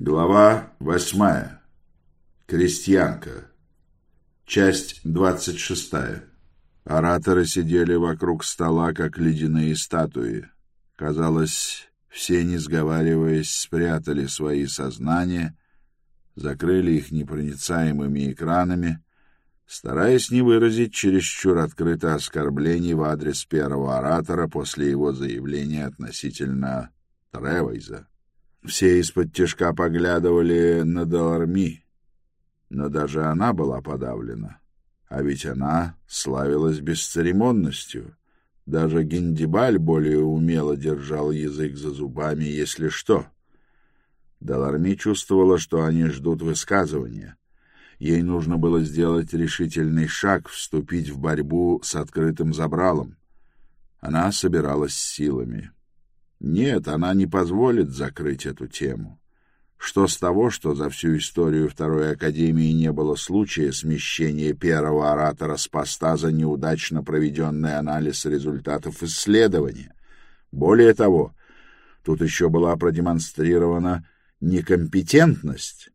Глава восьмая. Крестьянка. Часть двадцать шестая. Ораторы сидели вокруг стола, как ледяные статуи. Казалось, все, не сговариваясь, спрятали свои сознания, закрыли их непроницаемыми экранами, стараясь не выразить чересчур открыто оскорблений в адрес первого оратора после его заявления относительно Тревайза. Все из-под тяжка поглядывали на Даларми, но даже она была подавлена. А ведь она славилась бесцеремонностью. Даже Гиндибаль более умело держал язык за зубами, если что. Даларми чувствовала, что они ждут высказывания. Ей нужно было сделать решительный шаг, вступить в борьбу с открытым забралом. Она собиралась силами. Нет, она не позволит закрыть эту тему. Что с того, что за всю историю Второй Академии не было случая смещения первого оратора с поста за неудачно проведенный анализ результатов исследования? Более того, тут еще была продемонстрирована некомпетентность.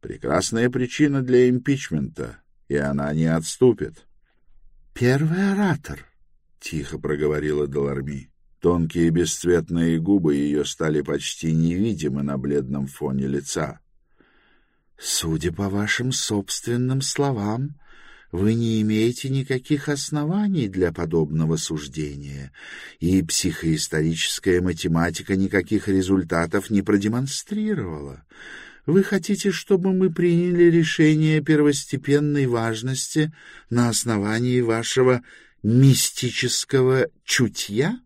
Прекрасная причина для импичмента, и она не отступит. — Первый оратор, — тихо проговорила Доларми. Тонкие бесцветные губы ее стали почти невидимы на бледном фоне лица. «Судя по вашим собственным словам, вы не имеете никаких оснований для подобного суждения, и психоисторическая математика никаких результатов не продемонстрировала. Вы хотите, чтобы мы приняли решение первостепенной важности на основании вашего мистического чутья?»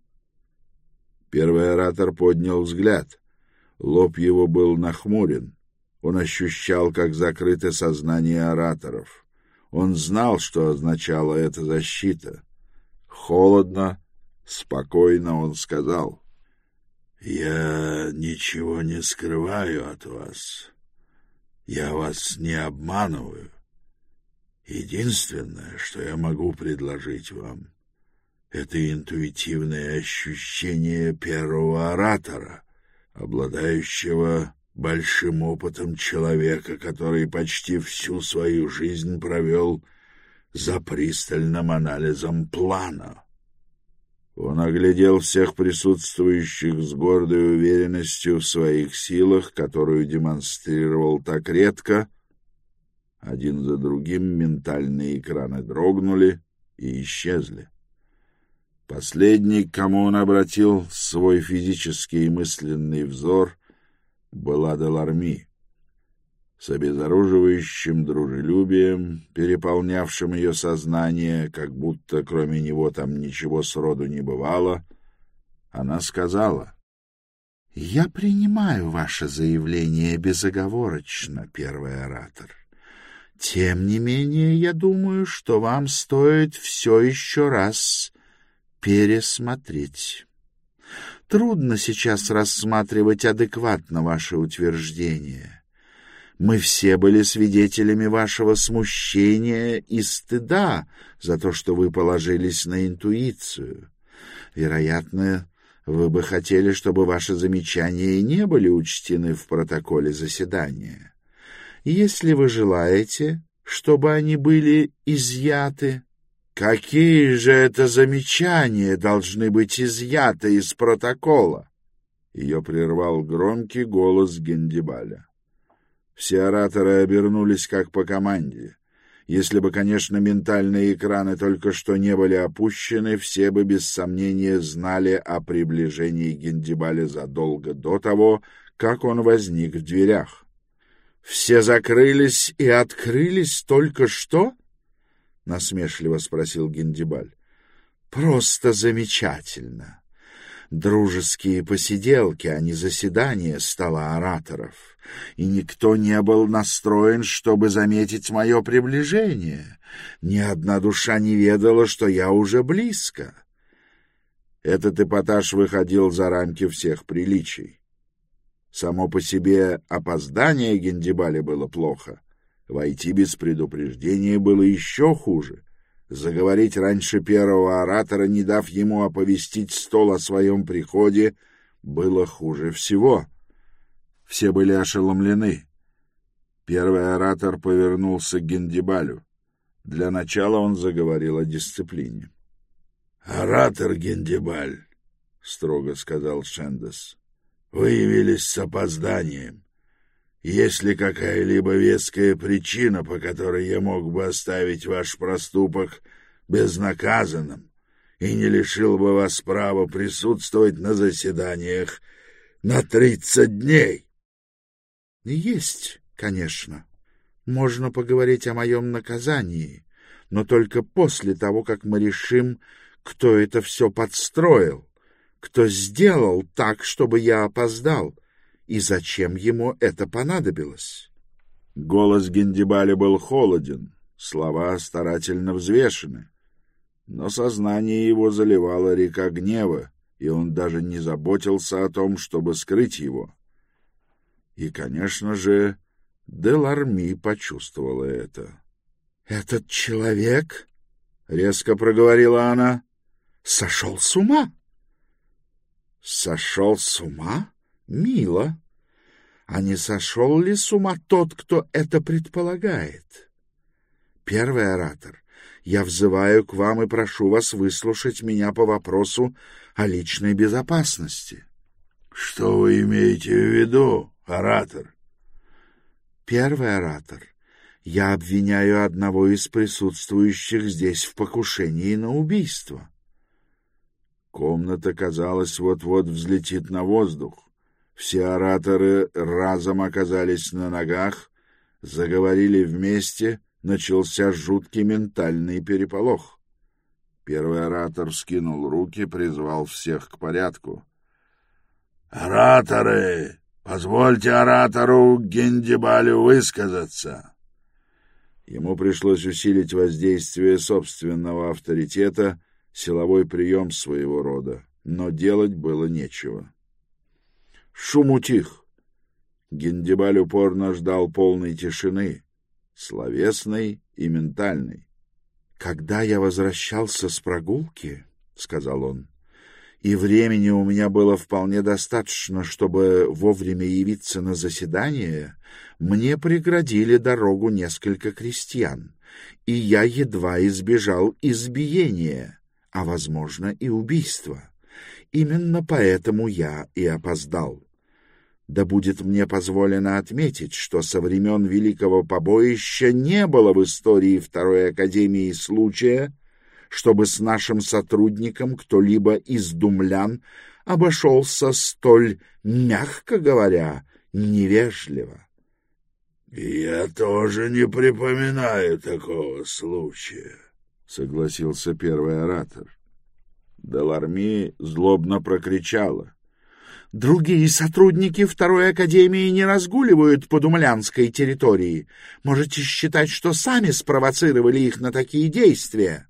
Первый оратор поднял взгляд. Лоб его был нахмурен. Он ощущал, как закрыто сознание ораторов. Он знал, что означала эта защита. Холодно, спокойно он сказал. «Я ничего не скрываю от вас. Я вас не обманываю. Единственное, что я могу предложить вам, это интуитивное ощущение первого оратора, обладающего большим опытом человека, который почти всю свою жизнь провел за пристальным анализом плана. Он оглядел всех присутствующих с гордой уверенностью в своих силах, которую демонстрировал так редко. Один за другим ментальные экраны дрогнули и исчезли. Последний, к кому он обратил свой физический и мысленный взор, была Деларми. С обезоруживающим дружелюбием, переполнявшим ее сознание, как будто кроме него там ничего сроду не бывало, она сказала, «Я принимаю ваше заявление безоговорочно, первый оратор. Тем не менее, я думаю, что вам стоит все еще раз пересмотреть. Трудно сейчас рассматривать адекватно ваши утверждения. Мы все были свидетелями вашего смущения и стыда за то, что вы положились на интуицию. Вероятно, вы бы хотели, чтобы ваши замечания не были учтены в протоколе заседания. Если вы желаете, чтобы они были изъяты, Какие же это замечания должны быть изъяты из протокола? Ее прервал громкий голос Гендибаля. Все ораторы обернулись как по команде. Если бы, конечно, ментальные экраны только что не были опущены, все бы без сомнения знали о приближении Гендибаля задолго до того, как он возник в дверях. Все закрылись и открылись только что? — насмешливо спросил Гендибаль. — Просто замечательно. Дружеские посиделки, а не заседания стола ораторов. И никто не был настроен, чтобы заметить мое приближение. Ни одна душа не ведала, что я уже близко. Этот эпатаж выходил за рамки всех приличий. Само по себе опоздание Гендибаля было плохо — Войти без предупреждения было еще хуже. Заговорить раньше первого оратора, не дав ему оповестить стол о своем приходе, было хуже всего. Все были ошеломлены. Первый оратор повернулся к Гендибалю. Для начала он заговорил о дисциплине. — Оратор Гендибаль, — строго сказал Шендес, — вы явились с опозданием. Есть ли какая-либо веская причина, по которой я мог бы оставить ваш проступок безнаказанным и не лишил бы вас права присутствовать на заседаниях на тридцать дней? — Есть, конечно. Можно поговорить о моем наказании, но только после того, как мы решим, кто это все подстроил, кто сделал так, чтобы я опоздал, и зачем ему это понадобилось. Голос Гендибали был холоден, слова старательно взвешены, но сознание его заливала река гнева, и он даже не заботился о том, чтобы скрыть его. И, конечно же, Деларми почувствовала это. «Этот человек, — резко проговорила она, — сошел с ума». «Сошел с ума? Мило. А не сошел ли с ума тот, кто это предполагает?» «Первый оратор, я взываю к вам и прошу вас выслушать меня по вопросу о личной безопасности». «Что вы имеете в виду, оратор?» «Первый оратор, я обвиняю одного из присутствующих здесь в покушении на убийство». Комната, казалось, вот-вот взлетит на воздух. Все ораторы разом оказались на ногах, заговорили вместе, начался жуткий ментальный переполох. Первый оратор скинул руки, призвал всех к порядку. «Ораторы! Позвольте оратору Гендибалю высказаться!» Ему пришлось усилить воздействие собственного авторитета — силовой прием своего рода, но делать было нечего. Шум утих. Гендибаль упорно ждал полной тишины, словесной и ментальной. «Когда я возвращался с прогулки, — сказал он, — и времени у меня было вполне достаточно, чтобы вовремя явиться на заседание, мне преградили дорогу несколько крестьян, и я едва избежал избиения а, возможно, и убийство. Именно поэтому я и опоздал. Да будет мне позволено отметить, что со времен Великого Побоища не было в истории Второй Академии случая, чтобы с нашим сотрудником кто-либо из думлян обошелся столь, мягко говоря, невежливо. — Я тоже не припоминаю такого случая, согласился первый оратор. Деларми злобно прокричала. Другие сотрудники Второй Академии не разгуливают по Думлянской территории. Можете считать, что сами спровоцировали их на такие действия.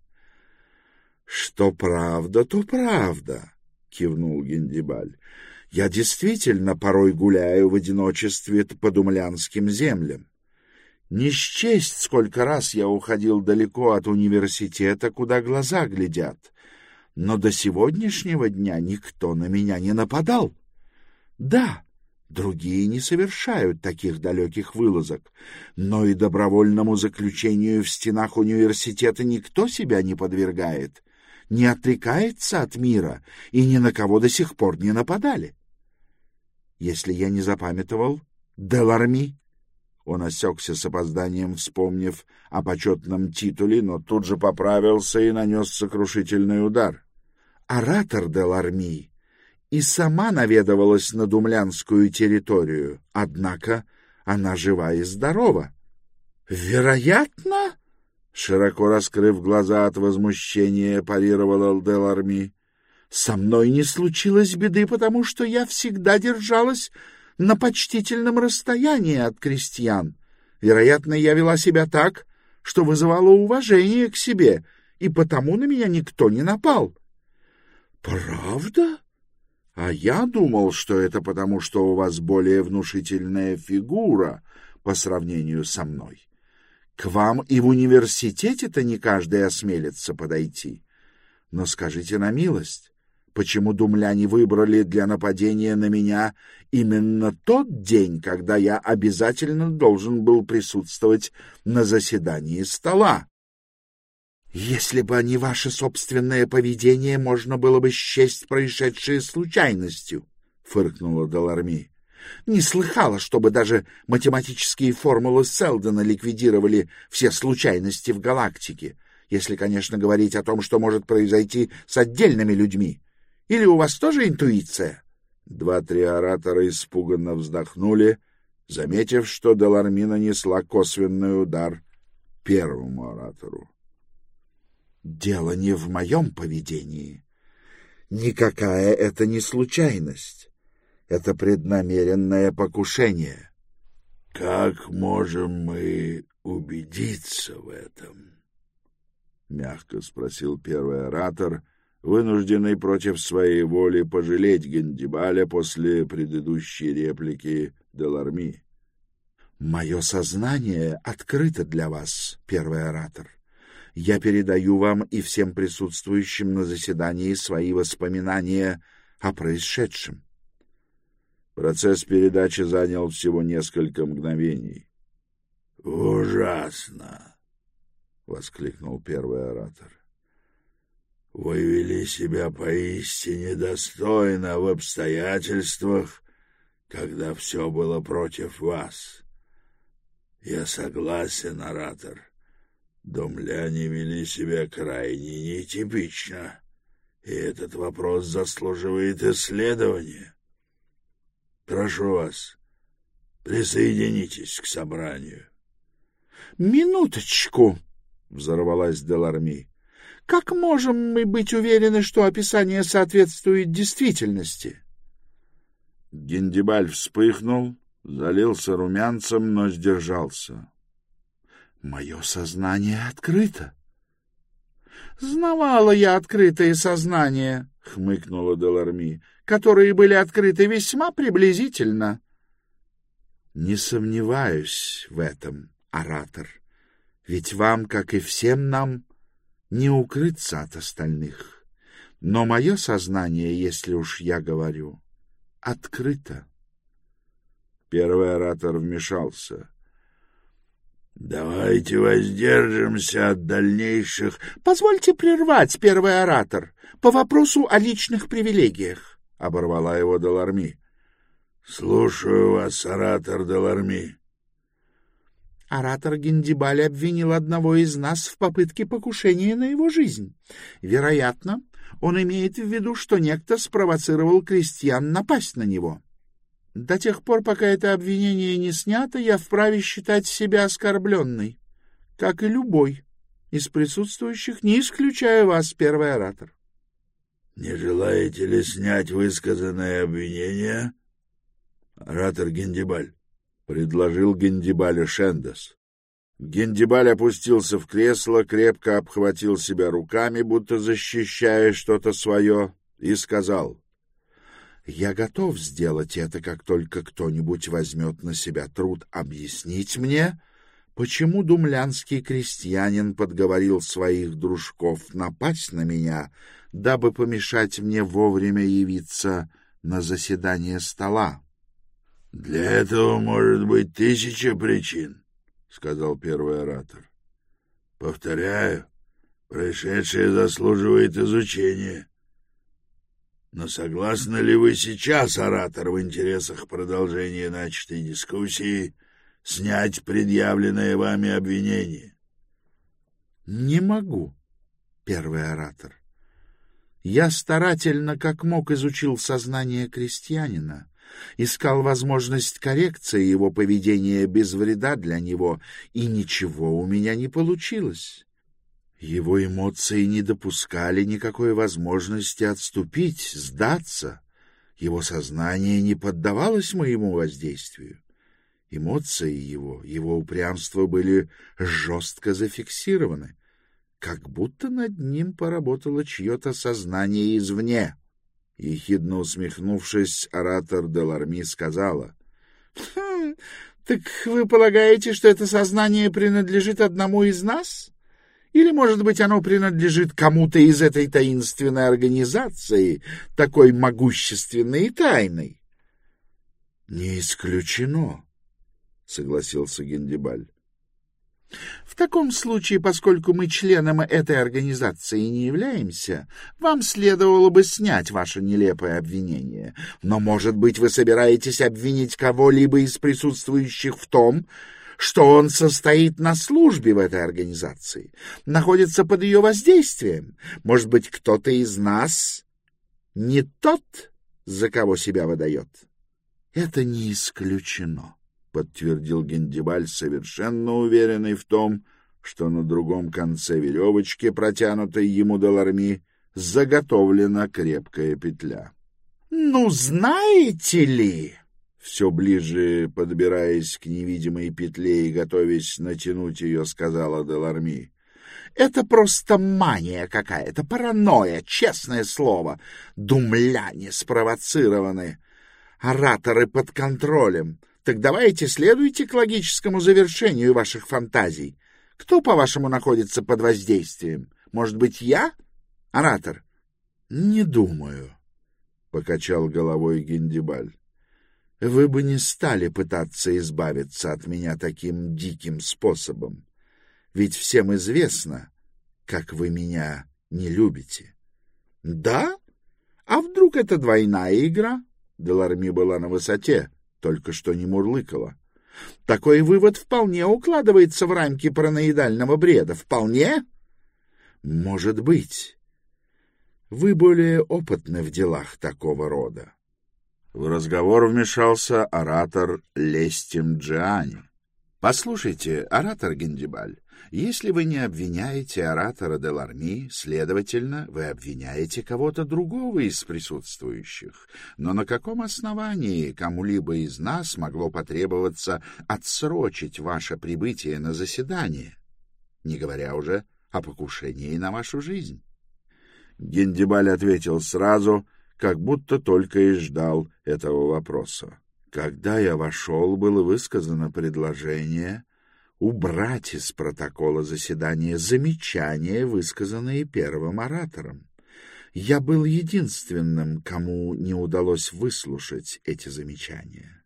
— Что правда, то правда, — кивнул Гендибаль. — Я действительно порой гуляю в одиночестве по Думлянским землям. Не счесть, сколько раз я уходил далеко от университета, куда глаза глядят. Но до сегодняшнего дня никто на меня не нападал. Да, другие не совершают таких далеких вылазок, но и добровольному заключению в стенах университета никто себя не подвергает, не отрекается от мира и ни на кого до сих пор не нападали. Если я не запамятовал, Деларми он осекся с опозданием, вспомнив о почетном титуле, но тут же поправился и нанес сокрушительный удар. Оратор де Ларми и сама наведывалась на думлянскую территорию, однако она жива и здорова. «Вероятно?» Широко раскрыв глаза от возмущения, парировал Деларми. «Со мной не случилось беды, потому что я всегда держалась на почтительном расстоянии от крестьян. Вероятно, я вела себя так, что вызывало уважение к себе, и потому на меня никто не напал. — Правда? А я думал, что это потому, что у вас более внушительная фигура по сравнению со мной. К вам и в университете-то не каждый осмелится подойти. Но скажите на милость, почему думляне выбрали для нападения на меня именно тот день, когда я обязательно должен был присутствовать на заседании стола. Если бы не ваше собственное поведение, можно было бы счесть происшедшее случайностью, — фыркнула Деларми. Не слыхала, чтобы даже математические формулы Селдона ликвидировали все случайности в галактике, если, конечно, говорить о том, что может произойти с отдельными людьми. Или у вас тоже интуиция? Два-три оратора испуганно вздохнули, заметив, что Деларми нанесла косвенный удар первому оратору. Дело не в моем поведении. Никакая это не случайность. Это преднамеренное покушение. Как можем мы убедиться в этом? Мягко спросил первый оратор, вынужденный против своей воли пожалеть Гендибаля после предыдущей реплики Деларми. «Мое сознание открыто для вас, первый оратор я передаю вам и всем присутствующим на заседании свои воспоминания о происшедшем. Процесс передачи занял всего несколько мгновений. «Ужасно!» — воскликнул первый оратор. «Вы вели себя поистине достойно в обстоятельствах, когда все было против вас. Я согласен, оратор». Домляне вели себя крайне нетипично, и этот вопрос заслуживает исследования. Прошу вас, присоединитесь к собранию. — Минуточку! — взорвалась Деларми. — Как можем мы быть уверены, что описание соответствует действительности? Гендибаль вспыхнул, залился румянцем, но сдержался. Мое сознание открыто. — Знавала я открытое сознание, — хмыкнула Деларми, — которые были открыты весьма приблизительно. — Не сомневаюсь в этом, оратор, ведь вам, как и всем нам, не укрыться от остальных. Но мое сознание, если уж я говорю, открыто. Первый оратор вмешался. Давайте воздержимся от дальнейших... — Позвольте прервать, первый оратор, по вопросу о личных привилегиях, — оборвала его Деларми. — Слушаю вас, оратор Деларми. Оратор Гендибаль обвинил одного из нас в попытке покушения на его жизнь. Вероятно, он имеет в виду, что некто спровоцировал крестьян напасть на него. — до тех пор, пока это обвинение не снято, я вправе считать себя оскорбленной, как и любой из присутствующих, не исключая вас, первый оратор. — Не желаете ли снять высказанное обвинение? — Оратор Гендибаль, — предложил Гендибаля Шендес. Гендибаль опустился в кресло, крепко обхватил себя руками, будто защищая что-то свое, и сказал — я готов сделать это, как только кто-нибудь возьмет на себя труд объяснить мне, почему думлянский крестьянин подговорил своих дружков напасть на меня, дабы помешать мне вовремя явиться на заседание стола. — Для этого может быть тысяча причин, — сказал первый оратор. — Повторяю, происшедшее заслуживает изучения. — но согласны ли вы сейчас, оратор, в интересах продолжения начатой дискуссии, снять предъявленное вами обвинение? — Не могу, первый оратор. Я старательно, как мог, изучил сознание крестьянина, искал возможность коррекции его поведения без вреда для него, и ничего у меня не получилось. Его эмоции не допускали никакой возможности отступить, сдаться. Его сознание не поддавалось моему воздействию. Эмоции его, его упрямство были жестко зафиксированы, как будто над ним поработало чье-то сознание извне. Ехидно усмехнувшись, оратор Деларми сказала. «Хм, — Так вы полагаете, что это сознание принадлежит одному из нас? — Или, может быть, оно принадлежит кому-то из этой таинственной организации, такой могущественной и тайной? — Не исключено, — согласился Гендибаль. В таком случае, поскольку мы членом этой организации не являемся, вам следовало бы снять ваше нелепое обвинение. Но, может быть, вы собираетесь обвинить кого-либо из присутствующих в том, что он состоит на службе в этой организации, находится под ее воздействием. Может быть, кто-то из нас не тот, за кого себя выдает? Это не исключено. — подтвердил Гендибаль, совершенно уверенный в том, что на другом конце веревочки, протянутой ему до ларми, заготовлена крепкая петля. — Ну, знаете ли... Все ближе подбираясь к невидимой петле и готовясь натянуть ее, сказала Деларми. Это просто мания какая-то, паранойя, честное слово. Думляне спровоцированы, ораторы под контролем. Так давайте следуйте к логическому завершению ваших фантазий. Кто, по-вашему, находится под воздействием? Может быть, я? Оратор? — Не думаю, — покачал головой Гиндибаль. — Вы бы не стали пытаться избавиться от меня таким диким способом. Ведь всем известно, как вы меня не любите. — Да? А вдруг это двойная игра? Деларми была на высоте только что не мурлыкала. Такой вывод вполне укладывается в рамки параноидального бреда. Вполне? Может быть. Вы более опытны в делах такого рода. В разговор вмешался оратор Лестим Джиани. — Послушайте, оратор Гендибаль, если вы не обвиняете оратора Деларми, следовательно, вы обвиняете кого-то другого из присутствующих. Но на каком основании кому-либо из нас могло потребоваться отсрочить ваше прибытие на заседание, не говоря уже о покушении на вашу жизнь? Гендибаль ответил сразу, как будто только и ждал этого вопроса. Когда я вошел, было высказано предложение убрать из протокола заседания замечания, высказанные первым оратором. Я был единственным, кому не удалось выслушать эти замечания.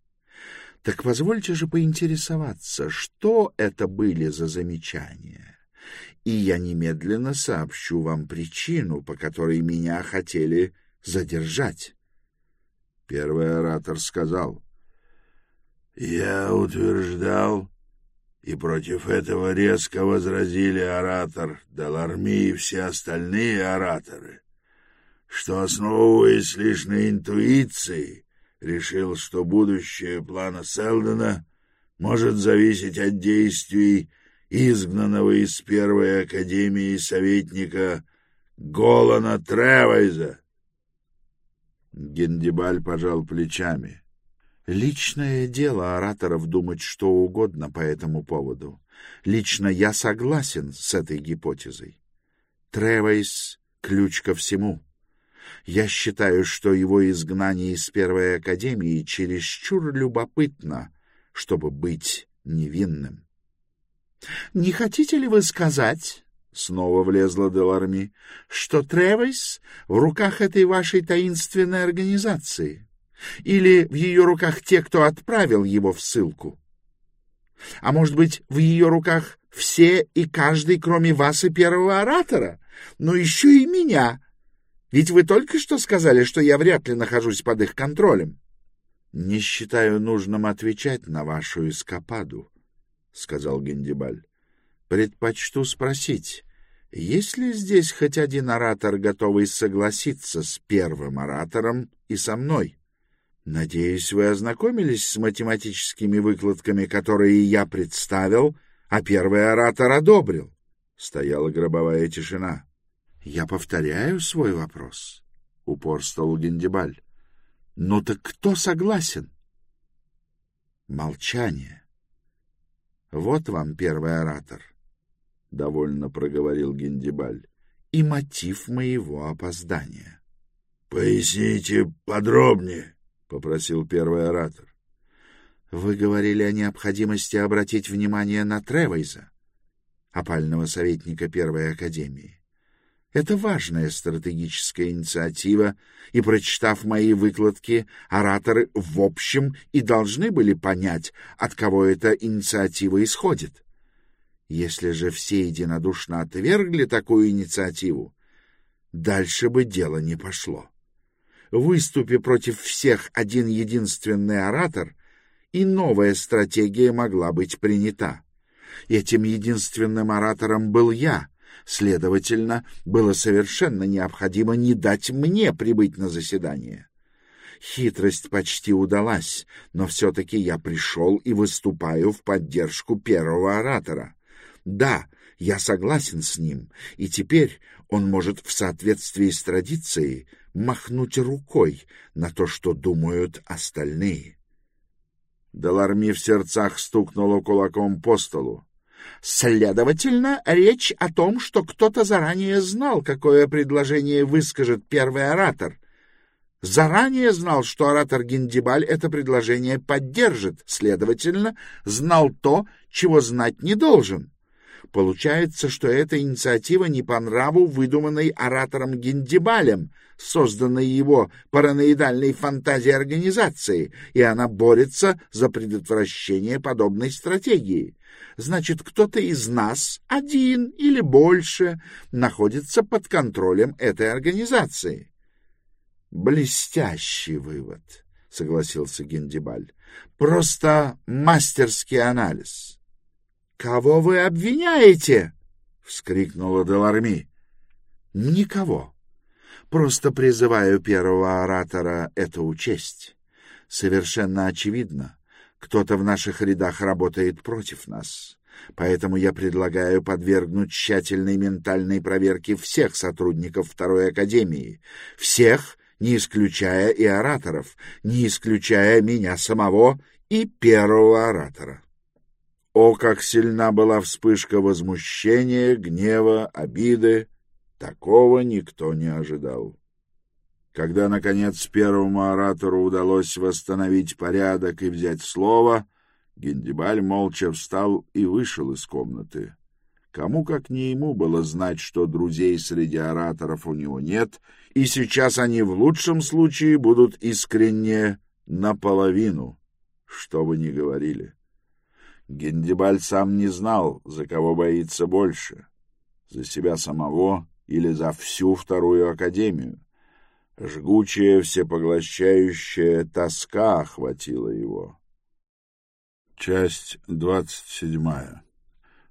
Так позвольте же поинтересоваться, что это были за замечания, и я немедленно сообщу вам причину, по которой меня хотели задержать. Первый оратор сказал, «Я утверждал, и против этого резко возразили оратор Деларми и все остальные ораторы, что, основываясь лишь на интуиции, решил, что будущее плана Селдона может зависеть от действий изгнанного из Первой Академии советника Голана Тревайза. Гендибаль пожал плечами. — Личное дело ораторов думать что угодно по этому поводу. Лично я согласен с этой гипотезой. Тревейс — ключ ко всему. Я считаю, что его изгнание из Первой Академии чересчур любопытно, чтобы быть невинным. — Не хотите ли вы сказать, — снова влезла Деларми, — что Тревейс в руках этой вашей таинственной организации? — или в ее руках те, кто отправил его в ссылку? А может быть, в ее руках все и каждый, кроме вас и первого оратора? Но еще и меня. Ведь вы только что сказали, что я вряд ли нахожусь под их контролем. — Не считаю нужным отвечать на вашу эскападу, — сказал Гендибаль. — Предпочту спросить, есть ли здесь хоть один оратор, готовый согласиться с первым оратором и со мной? — Надеюсь, вы ознакомились с математическими выкладками, которые я представил, а первый оратор одобрил. Стояла гробовая тишина. Я повторяю свой вопрос, — упорствовал Гендибаль. Ну так кто согласен? Молчание. Вот вам первый оратор, — довольно проговорил Гендибаль, — и мотив моего опоздания. — Поясните подробнее, — попросил первый оратор. — Вы говорили о необходимости обратить внимание на Тревейза. опального советника Первой Академии. Это важная стратегическая инициатива, и, прочитав мои выкладки, ораторы в общем и должны были понять, от кого эта инициатива исходит. Если же все единодушно отвергли такую инициативу, дальше бы дело не пошло. Выступи против всех один единственный оратор, и новая стратегия могла быть принята. Этим единственным оратором был я. Следовательно, было совершенно необходимо не дать мне прибыть на заседание. Хитрость почти удалась, но все-таки я пришел и выступаю в поддержку первого оратора. Да, я согласен с ним, и теперь он может в соответствии с традицией махнуть рукой на то, что думают остальные. Деларми в сердцах стукнула кулаком по столу. Следовательно, речь о том, что кто-то заранее знал, какое предложение выскажет первый оратор. Заранее знал, что оратор Гиндибаль это предложение поддержит, следовательно, знал то, чего знать не должен. Получается, что эта инициатива не по нраву выдуманной оратором Гиндибалем, созданной его параноидальной фантазией организации, и она борется за предотвращение подобной стратегии. Значит, кто-то из нас, один или больше, находится под контролем этой организации. Блестящий вывод, согласился Гендибаль. Просто мастерский анализ. Кого вы обвиняете? вскрикнула Деларми. Никого. Просто призываю первого оратора это учесть. Совершенно очевидно, кто-то в наших рядах работает против нас. Поэтому я предлагаю подвергнуть тщательной ментальной проверке всех сотрудников Второй Академии. Всех, не исключая и ораторов, не исключая меня самого и первого оратора. О, как сильна была вспышка возмущения, гнева, обиды! Такого никто не ожидал. Когда, наконец, первому оратору удалось восстановить порядок и взять слово, Гендибаль молча встал и вышел из комнаты. Кому, как не ему, было знать, что друзей среди ораторов у него нет, и сейчас они в лучшем случае будут искренне наполовину, что бы ни говорили. Гендибаль сам не знал, за кого боится больше — за себя самого или за всю вторую академию. Жгучая, всепоглощающая тоска охватила его. Часть двадцать седьмая.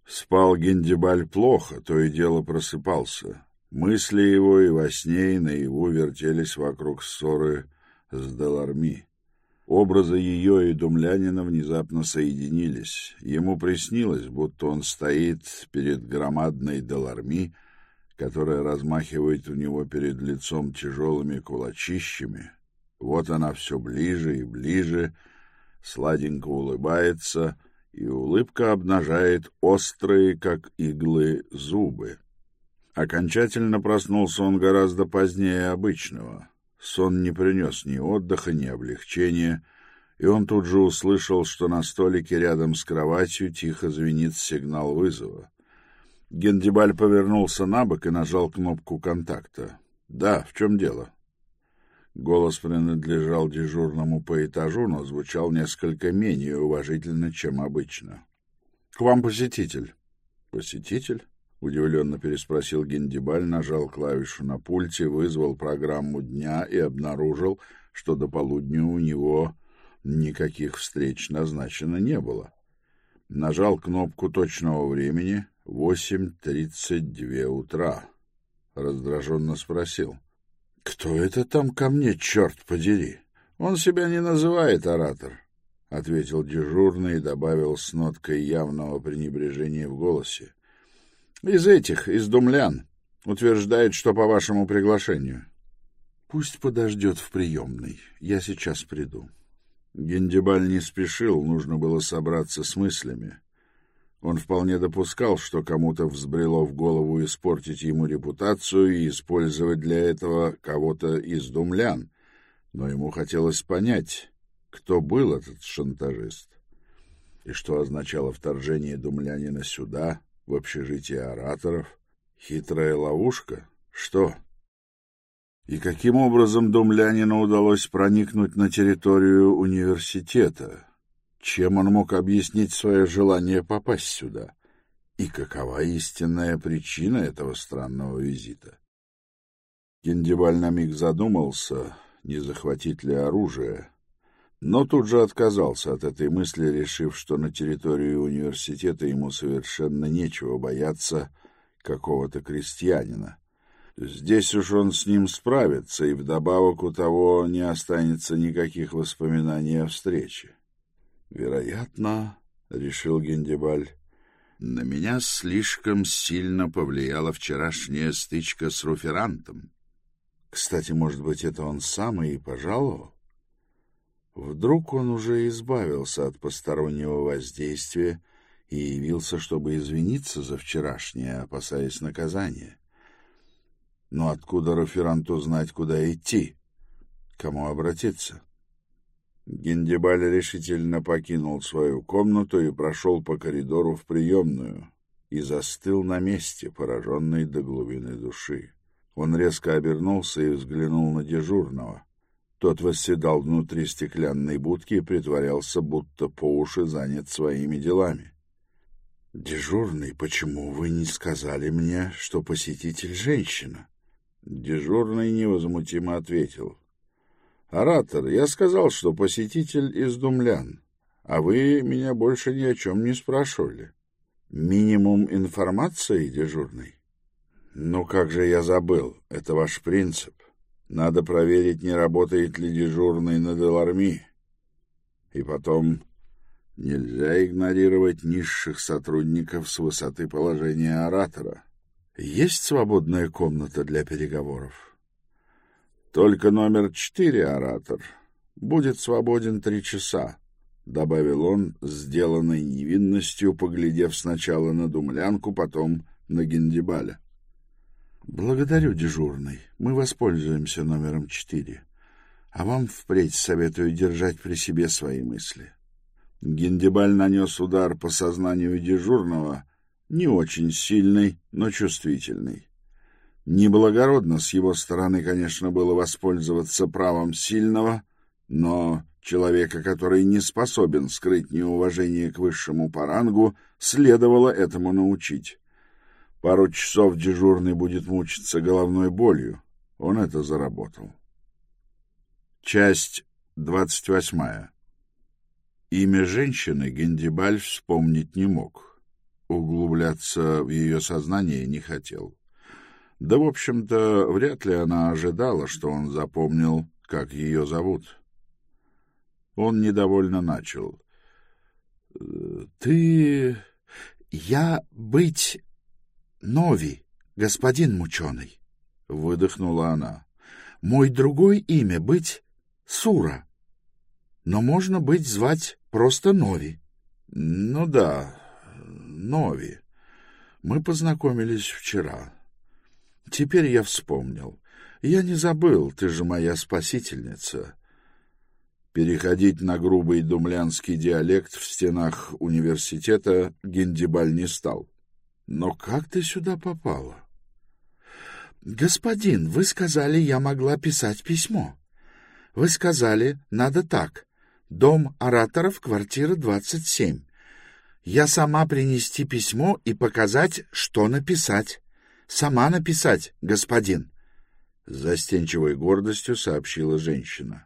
Спал Гендибаль плохо, то и дело просыпался. Мысли его и во сне, и наяву вертелись вокруг ссоры с Деларми. Образы ее и Думлянина внезапно соединились. Ему приснилось, будто он стоит перед громадной Деларми, которая размахивает у него перед лицом тяжелыми кулачищами. Вот она все ближе и ближе, сладенько улыбается, и улыбка обнажает острые, как иглы, зубы. Окончательно проснулся он гораздо позднее обычного. Сон не принес ни отдыха, ни облегчения, и он тут же услышал, что на столике рядом с кроватью тихо звенит сигнал вызова. Гендибаль повернулся на бок и нажал кнопку контакта. «Да, в чем дело?» Голос принадлежал дежурному по этажу, но звучал несколько менее уважительно, чем обычно. «К вам посетитель». «Посетитель?» — удивленно переспросил Гендибаль, нажал клавишу на пульте, вызвал программу дня и обнаружил, что до полудня у него никаких встреч назначено не было. Нажал кнопку точного времени, Восемь тридцать две утра. Раздраженно спросил. — Кто это там ко мне, черт подери? — Он себя не называет оратор, — ответил дежурный и добавил с ноткой явного пренебрежения в голосе. — Из этих, из думлян. Утверждает, что по вашему приглашению. — Пусть подождет в приемной. Я сейчас приду. Гендибаль не спешил, нужно было собраться с мыслями. Он вполне допускал, что кому-то взбрело в голову испортить ему репутацию и использовать для этого кого-то из думлян, но ему хотелось понять, кто был этот шантажист и что означало вторжение думлянина сюда, в общежитии ораторов. Хитрая ловушка? Что? И каким образом Думлянину удалось проникнуть на территорию университета? Чем он мог объяснить свое желание попасть сюда? И какова истинная причина этого странного визита? Гендиваль на миг задумался, не захватить ли оружие, но тут же отказался от этой мысли, решив, что на территории университета ему совершенно нечего бояться какого-то крестьянина. Здесь уж он с ним справится, и вдобавок у того не останется никаких воспоминаний о встрече. Вероятно, — решил Гендибаль, — на меня слишком сильно повлияла вчерашняя стычка с руферантом. Кстати, может быть, это он сам и пожаловал? Вдруг он уже избавился от постороннего воздействия и явился, чтобы извиниться за вчерашнее, опасаясь наказания. Но откуда Раферанту знать, куда идти? Кому обратиться? Гендибаль решительно покинул свою комнату и прошел по коридору в приемную и застыл на месте, пораженный до глубины души. Он резко обернулся и взглянул на дежурного. Тот восседал внутри стеклянной будки и притворялся, будто по уши занят своими делами. «Дежурный, почему вы не сказали мне, что посетитель женщина?» Дежурный невозмутимо ответил. «Оратор, я сказал, что посетитель из Думлян, а вы меня больше ни о чем не спрашивали. Минимум информации, дежурный?» «Ну как же я забыл, это ваш принцип. Надо проверить, не работает ли дежурный на Деларми. И потом нельзя игнорировать низших сотрудников с высоты положения оратора. Есть свободная комната для переговоров? Только номер четыре, оратор. Будет свободен три часа, — добавил он, сделанной невинностью, поглядев сначала на Думлянку, потом на Гендибаля. Благодарю, дежурный. Мы воспользуемся номером четыре. А вам впредь советую держать при себе свои мысли. Гендибаль нанес удар по сознанию дежурного, не очень сильный, но чувствительный. Неблагородно с его стороны, конечно, было воспользоваться правом сильного, но человека, который не способен скрыть неуважение к высшему парангу, следовало этому научить. Пару часов дежурный будет мучиться головной болью. Он это заработал. Часть двадцать восьмая. Имя женщины Гендибаль вспомнить не мог. Углубляться в ее сознание не хотел. Да, в общем-то, вряд ли она ожидала, что он запомнил, как ее зовут. Он недовольно начал. «Э, — Ты... Я быть Нови, господин мученый, — выдохнула она. — Мой другой имя быть Сура, но можно быть звать просто Нови. — Ну да, Нови. Мы познакомились вчера. Теперь я вспомнил. Я не забыл, ты же моя спасительница. Переходить на грубый думлянский диалект в стенах университета Гендибаль не стал. — но как ты сюда попала? Господин, вы сказали, я могла писать письмо. Вы сказали, надо так. Дом ораторов, квартира 27. Я сама принести письмо и показать, что написать. Сама написать, господин. С застенчивой гордостью сообщила женщина.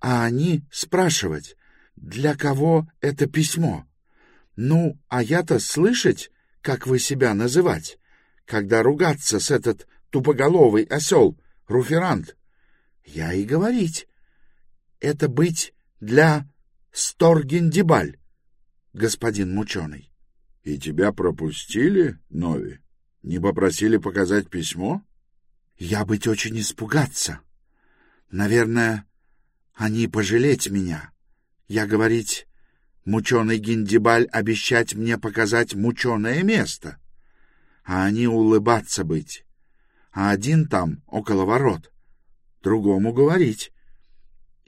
А они спрашивать, для кого это письмо? Ну, а я-то слышать, как вы себя называть, когда ругаться с этот тупоголовый осел, руферант? Я и говорить. Это быть для Сторгендибаль, господин мученый. — И тебя пропустили, Нови? Не попросили показать письмо? — Я быть очень испугаться. Наверное, они пожалеть меня. Я говорить, Мученый Гиндибаль обещать мне показать мученое место, а они улыбаться быть, а один там около ворот, другому говорить.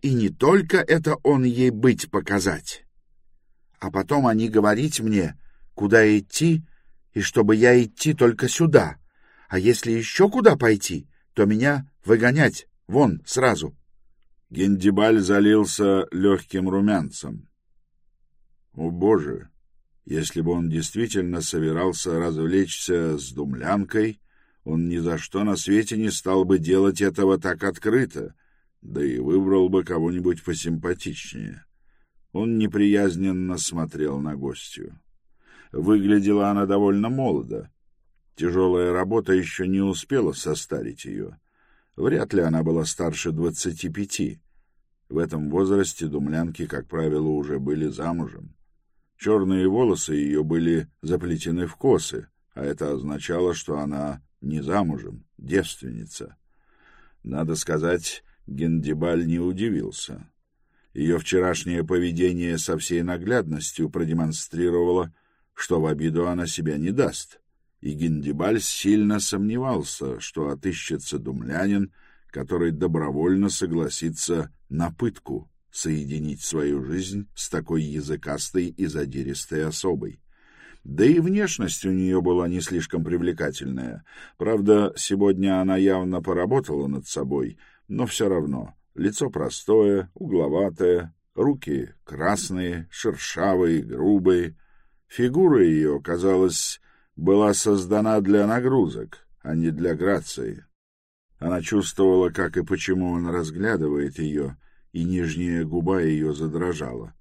И не только это он ей быть показать, а потом они говорить мне, куда идти и чтобы я идти только сюда. А если еще куда пойти, то меня выгонять вон сразу. Гендибаль залился легким румянцем. О, Боже! Если бы он действительно собирался развлечься с думлянкой, он ни за что на свете не стал бы делать этого так открыто, да и выбрал бы кого-нибудь посимпатичнее. Он неприязненно смотрел на гостью. Выглядела она довольно молодо. Тяжелая работа еще не успела состарить ее. Вряд ли она была старше двадцати пяти. В этом возрасте думлянки, как правило, уже были замужем. Черные волосы ее были заплетены в косы, а это означало, что она не замужем, девственница. Надо сказать, Гендибаль не удивился. Ее вчерашнее поведение со всей наглядностью продемонстрировало, что в обиду она себя не даст и Гендибаль сильно сомневался, что отыщется думлянин, который добровольно согласится на пытку соединить свою жизнь с такой языкастой и задиристой особой. Да и внешность у нее была не слишком привлекательная. Правда, сегодня она явно поработала над собой, но все равно. Лицо простое, угловатое, руки красные, шершавые, грубые. Фигура ее казалась была создана для нагрузок, а не для грации. Она чувствовала, как и почему он разглядывает ее, и нижняя губа ее задрожала.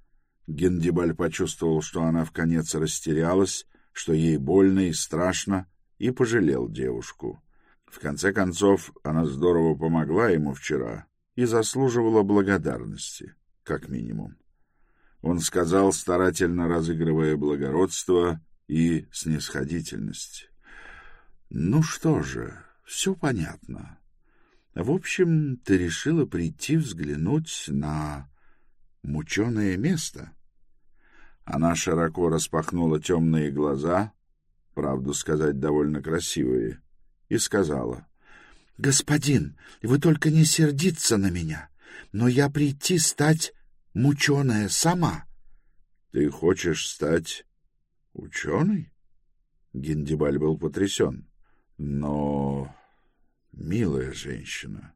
Гендибаль почувствовал, что она в конец растерялась, что ей больно и страшно, и пожалел девушку. В конце концов, она здорово помогла ему вчера и заслуживала благодарности, как минимум. Он сказал, старательно разыгрывая благородство, и снисходительность. Ну что же, все понятно. В общем, ты решила прийти взглянуть на мученое место. Она широко распахнула темные глаза, правду сказать, довольно красивые, и сказала. — Господин, вы только не сердиться на меня, но я прийти стать мученая сама. — Ты хочешь стать Ученый? Гендибаль был потрясен. Но... Милая женщина.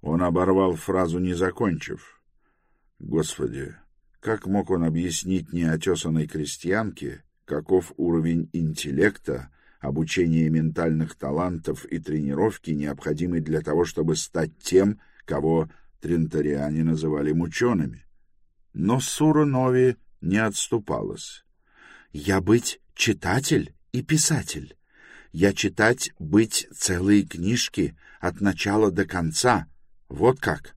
Он оборвал фразу, не закончив. Господи, как мог он объяснить неотесанной крестьянке, каков уровень интеллекта, обучения ментальных талантов и тренировки, необходимый для того, чтобы стать тем, кого трентариане называли мучеными? Но Сура Нови не отступалась. Я быть читатель и писатель. Я читать быть целые книжки от начала до конца. Вот как.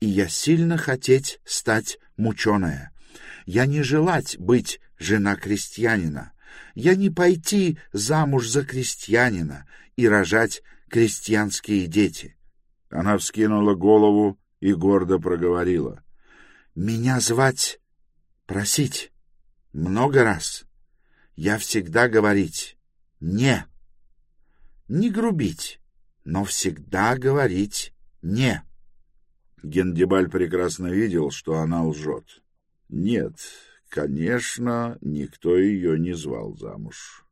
И я сильно хотеть стать мученая. Я не желать быть жена крестьянина. Я не пойти замуж за крестьянина и рожать крестьянские дети. Она вскинула голову и гордо проговорила. Меня звать просить. Много раз. Я всегда говорить «не». Не грубить, но всегда говорить «не». Гендибаль прекрасно видел, что она лжет. Нет, конечно, никто ее не звал замуж.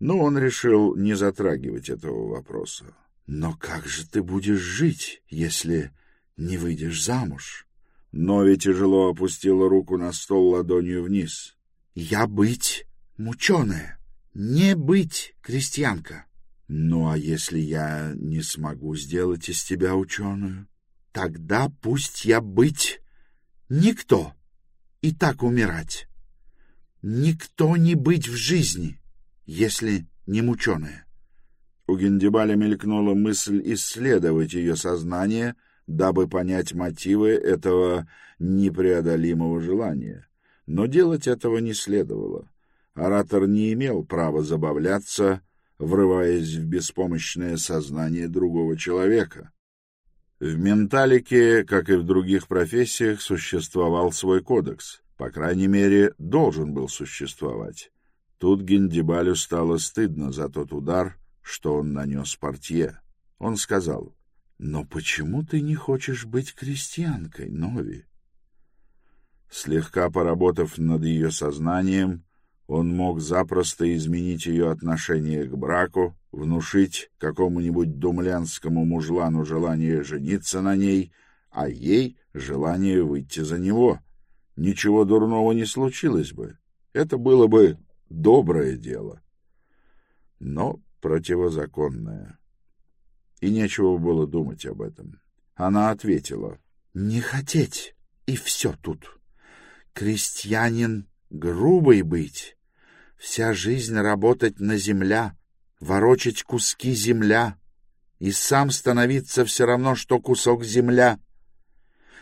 Но он решил не затрагивать этого вопроса. «Но как же ты будешь жить, если не выйдешь замуж?» Нови тяжело опустила руку на стол ладонью вниз. «Я быть мученая, не быть крестьянка. Ну, а если я не смогу сделать из тебя ученую, тогда пусть я быть никто и так умирать. Никто не быть в жизни, если не мученая. У Гендибаля мелькнула мысль исследовать ее сознание — дабы понять мотивы этого непреодолимого желания. Но делать этого не следовало. Оратор не имел права забавляться, врываясь в беспомощное сознание другого человека. В менталике, как и в других профессиях, существовал свой кодекс. По крайней мере, должен был существовать. Тут Гендибалю стало стыдно за тот удар, что он нанес портье. Он сказал, но почему ты не хочешь быть крестьянкой, Нови? Слегка поработав над ее сознанием, Он мог запросто изменить ее отношение к браку, внушить какому-нибудь думлянскому мужлану желание жениться на ней, а ей желание выйти за него. Ничего дурного не случилось бы. Это было бы доброе дело. Но противозаконное. И нечего было думать об этом. Она ответила. — Не хотеть, и все тут. Крестьянин грубый быть, вся жизнь работать на земля, ворочать куски земля, и сам становиться все равно, что кусок земля.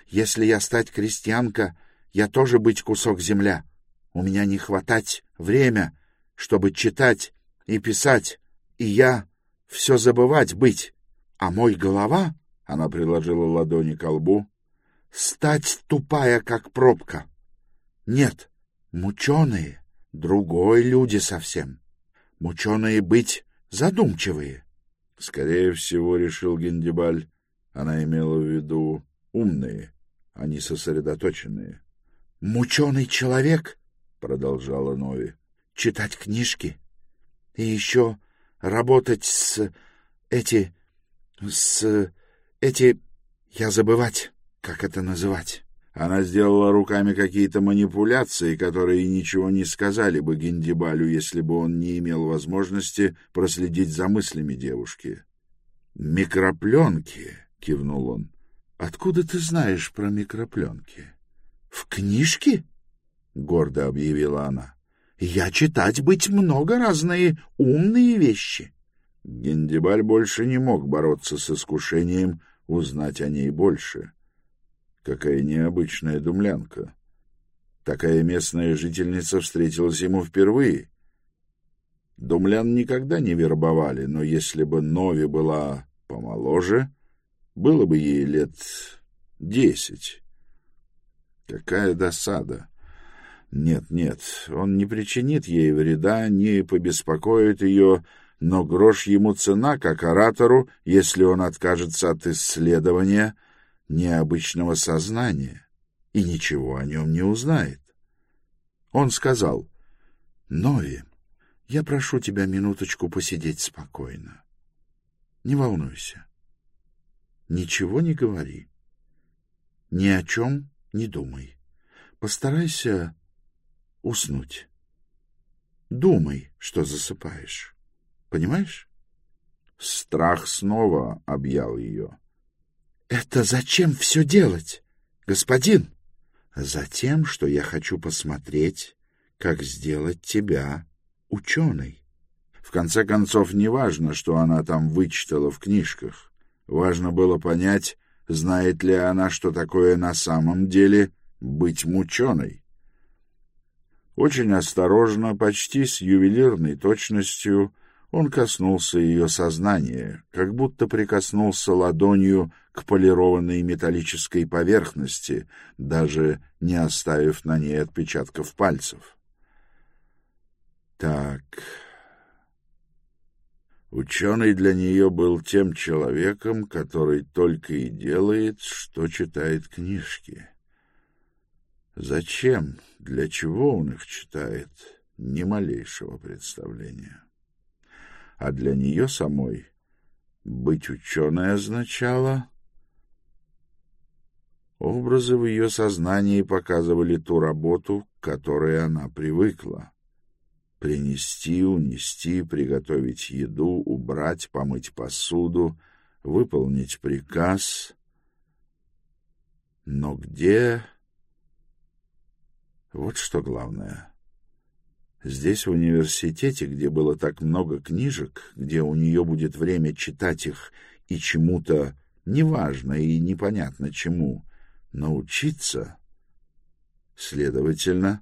Если я стать крестьянка, я тоже быть кусок земля. У меня не хватать время, чтобы читать и писать, и я все забывать быть. А мой голова, — она приложила ладони к лбу, — стать тупая, как пробка. Нет, мученые, другой люди совсем. Мученые быть задумчивые. Скорее всего, решил Гендибаль, она имела в виду умные, а не сосредоточенные. Мученый человек, продолжала Нови, читать книжки и еще работать с эти с эти я забывать, как это называть. Она сделала руками какие-то манипуляции, которые ничего не сказали бы Гендибалю, если бы он не имел возможности проследить за мыслями девушки. «Микропленки», — кивнул он. «Откуда ты знаешь про микропленки?» «В книжке?» — гордо объявила она. «Я читать быть много разные умные вещи». Гендибаль больше не мог бороться с искушением узнать о ней больше. Какая необычная думлянка. Такая местная жительница встретилась ему впервые. Думлян никогда не вербовали, но если бы Нови была помоложе, было бы ей лет десять. Какая досада! Нет, нет, он не причинит ей вреда, не побеспокоит ее, но грош ему цена, как оратору, если он откажется от исследования необычного сознания и ничего о нем не узнает. Он сказал, «Нови, я прошу тебя минуточку посидеть спокойно. Не волнуйся. Ничего не говори. Ни о чем не думай. Постарайся уснуть. Думай, что засыпаешь. Понимаешь? Страх снова объял ее. «Это зачем все делать, господин?» «Затем, что я хочу посмотреть, как сделать тебя ученой». В конце концов, не важно, что она там вычитала в книжках. Важно было понять, знает ли она, что такое на самом деле быть мученой. Очень осторожно, почти с ювелирной точностью, он коснулся ее сознания, как будто прикоснулся ладонью к полированной металлической поверхности, даже не оставив на ней отпечатков пальцев. Так... Ученый для нее был тем человеком, который только и делает, что читает книжки. Зачем, для чего он их читает, ни малейшего представления а для нее самой быть ученой означало... Образы в ее сознании показывали ту работу, к которой она привыкла. Принести, унести, приготовить еду, убрать, помыть посуду, выполнить приказ. Но где... Вот что главное — Здесь, в университете, где было так много книжек, где у нее будет время читать их и чему-то, неважно и непонятно чему, научиться, следовательно,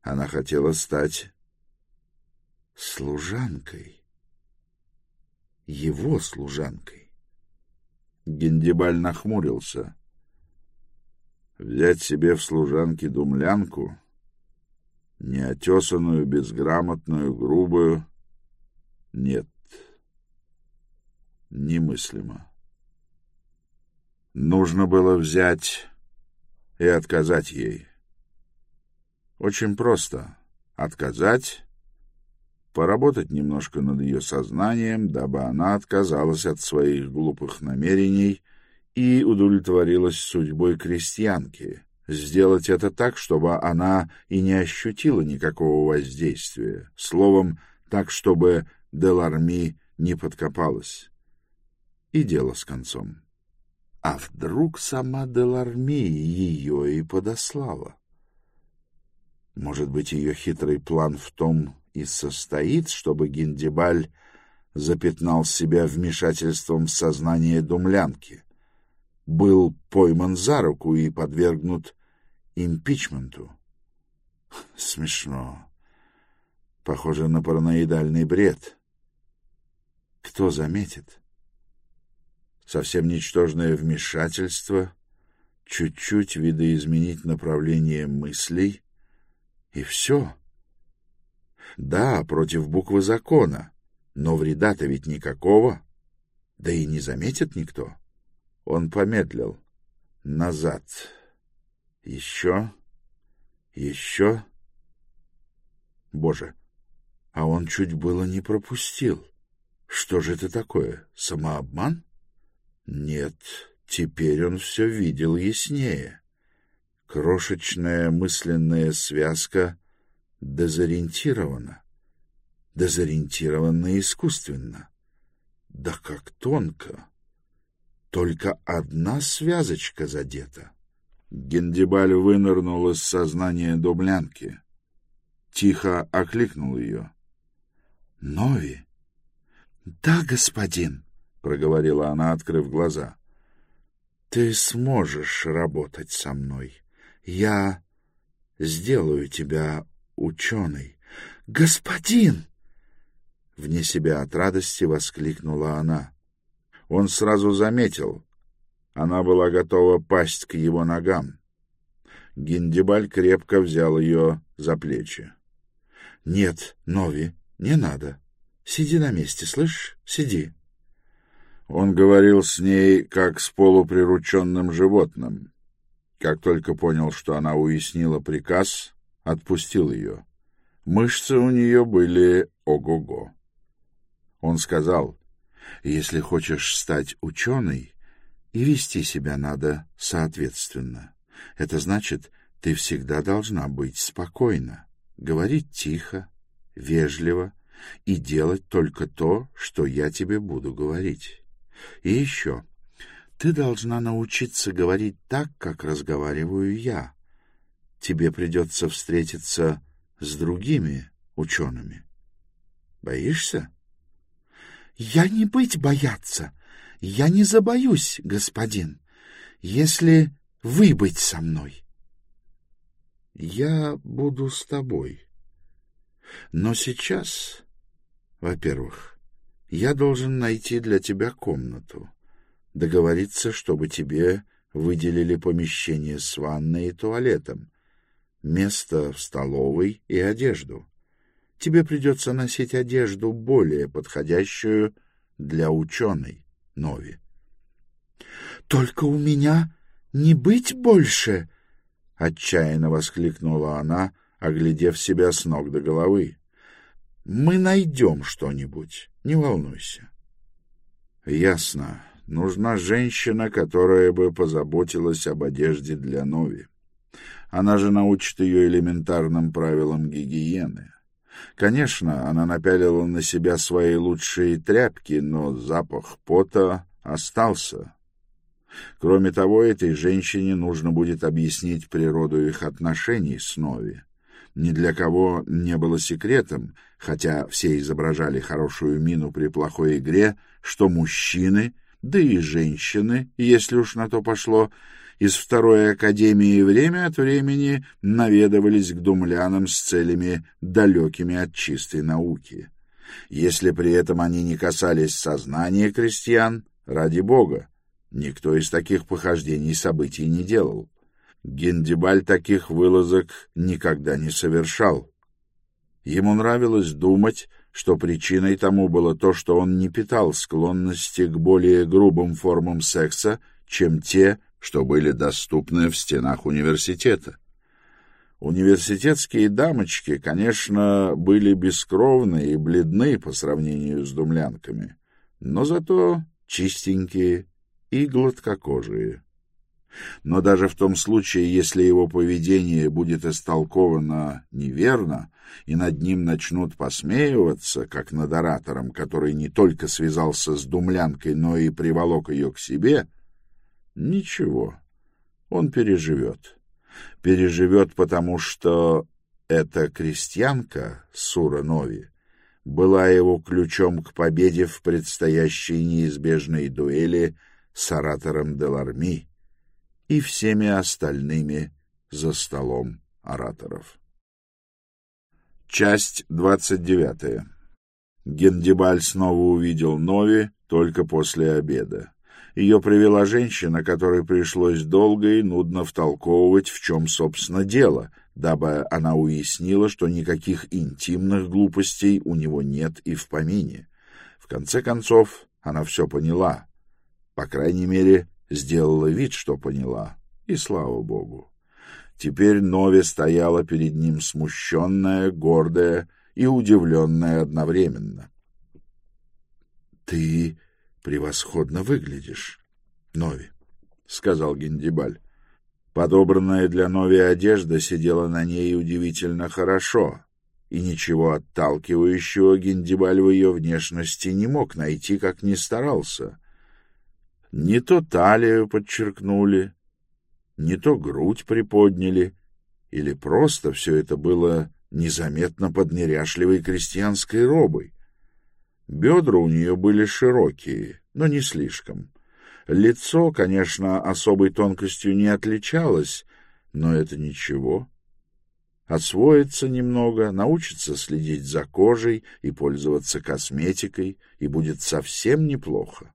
она хотела стать служанкой. Его служанкой. Гендибаль нахмурился. Взять себе в служанки думлянку — неотесанную, безграмотную, грубую. Нет, немыслимо. Нужно было взять и отказать ей. Очень просто. отказать, поработать немножко над ее сознанием, дабы она отказалась от своих глупых намерений и удовлетворилась судьбой крестьянки. Сделать это так, чтобы она и не ощутила никакого воздействия. Словом, так, чтобы Деларми не подкопалась. И дело с концом. А вдруг сама Деларми ее и подослала? Может быть, ее хитрый план в том и состоит, чтобы Гиндибаль запятнал себя вмешательством в сознание думлянки, был пойман за руку и подвергнут импичменту. Смешно. Похоже на параноидальный бред. Кто заметит? Совсем ничтожное вмешательство, чуть-чуть видоизменить направление мыслей, и все. Да, против буквы закона, но вреда-то ведь никакого, да и не заметит никто. Он помедлил. Назад. Еще. Еще. Боже, а он чуть было не пропустил. Что же это такое, самообман? Нет, теперь он все видел яснее. Крошечная мысленная связка дезориентирована. Дезориентирована искусственно. Да как тонко! Только одна связочка задета. Гендибаль вынырнул из сознания дублянки. Тихо окликнул ее. — Нови? — Да, господин, — проговорила она, открыв глаза. — Ты сможешь работать со мной. Я сделаю тебя ученый. — Господин! Вне себя от радости воскликнула она. Он сразу заметил. Она была готова пасть к его ногам. Гиндибаль крепко взял ее за плечи. — Нет, Нови, не надо. Сиди на месте, слышишь? Сиди. Он говорил с ней, как с полуприрученным животным. Как только понял, что она уяснила приказ, отпустил ее. Мышцы у нее были ого-го. Он сказал, «Если хочешь стать ученой, и вести себя надо соответственно. Это значит, ты всегда должна быть спокойна, говорить тихо, вежливо и делать только то, что я тебе буду говорить. И еще, ты должна научиться говорить так, как разговариваю я. Тебе придется встретиться с другими учеными. Боишься? Я не быть бояться. Я не забоюсь, господин, если вы быть со мной. Я буду с тобой. Но сейчас, во-первых, я должен найти для тебя комнату договориться, чтобы тебе выделили помещение с ванной и туалетом, место в столовой и одежду. Тебе придется носить одежду более подходящую для ученой, Нови. — Только у меня не быть больше! — отчаянно воскликнула она, оглядев себя с ног до головы. — Мы найдем что-нибудь, не волнуйся. — Ясно. Нужна женщина, которая бы позаботилась об одежде для Нови. Она же научит ее элементарным правилам гигиены. Конечно, она напялила на себя свои лучшие тряпки, но запах пота остался. Кроме того, этой женщине нужно будет объяснить природу их отношений с Нови. Ни для кого не было секретом, хотя все изображали хорошую мину при плохой игре, что мужчины да и женщины, если уж на то пошло, из второй академии время от времени наведывались к думлянам с целями, далекими от чистой науки. Если при этом они не касались сознания крестьян, ради бога, никто из таких похождений событий не делал. Гендибаль таких вылазок никогда не совершал. Ему нравилось думать, что причиной тому было то, что он не питал склонности к более грубым формам секса, чем те, что были доступны в стенах университета. Университетские дамочки, конечно, были бескровны и бледны по сравнению с думлянками, но зато чистенькие и гладкокожие. Но даже в том случае, если его поведение будет истолковано неверно, и над ним начнут посмеиваться, как над оратором, который не только связался с думлянкой, но и приволок ее к себе, ничего, он переживет. Переживет, потому что эта крестьянка, Сура Нови, была его ключом к победе в предстоящей неизбежной дуэли с оратором Деларми и всеми остальными за столом ораторов. Часть двадцать девятая. Гендибаль снова увидел Нови только после обеда. Ее привела женщина, которой пришлось долго и нудно втолковывать, в чем, собственно, дело, дабы она уяснила, что никаких интимных глупостей у него нет и в помине. В конце концов, она все поняла. По крайней мере, сделала вид, что поняла, и слава богу. Теперь Нови стояла перед ним смущенная, гордая и удивленная одновременно. — Ты превосходно выглядишь, Нови, — сказал Гендибаль. Подобранная для Нови одежда сидела на ней удивительно хорошо, и ничего отталкивающего Гендибаль в ее внешности не мог найти, как ни старался. Не то талию подчеркнули, не то грудь приподняли, или просто все это было незаметно под неряшливой крестьянской робой. Бедра у нее были широкие, но не слишком. Лицо, конечно, особой тонкостью не отличалось, но это ничего. Освоится немного, научится следить за кожей и пользоваться косметикой, и будет совсем неплохо.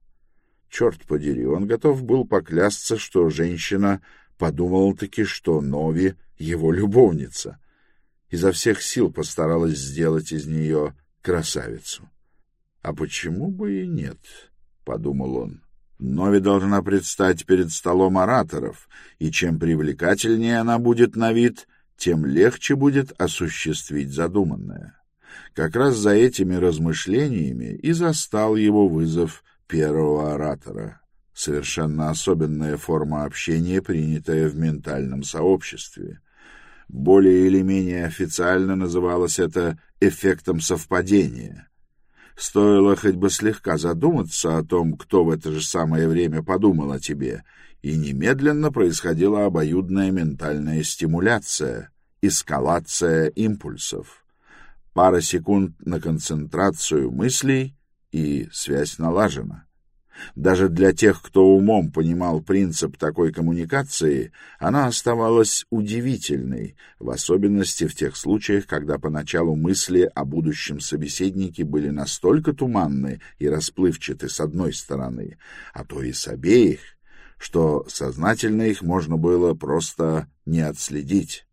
Черт подери, он готов был поклясться, что женщина подумала-таки, что Нови — его любовница. Изо всех сил постаралась сделать из нее красавицу. «А почему бы и нет?» — подумал он. «Нови должна предстать перед столом ораторов, и чем привлекательнее она будет на вид, тем легче будет осуществить задуманное». Как раз за этими размышлениями и застал его вызов первого оратора. Совершенно особенная форма общения, принятая в ментальном сообществе. Более или менее официально называлось это эффектом совпадения. Стоило хоть бы слегка задуматься о том, кто в это же самое время подумал о тебе, и немедленно происходила обоюдная ментальная стимуляция, эскалация импульсов. Пара секунд на концентрацию мыслей, и связь налажена. Даже для тех, кто умом понимал принцип такой коммуникации, она оставалась удивительной, в особенности в тех случаях, когда поначалу мысли о будущем собеседнике были настолько туманны и расплывчаты с одной стороны, а то и с обеих, что сознательно их можно было просто не отследить.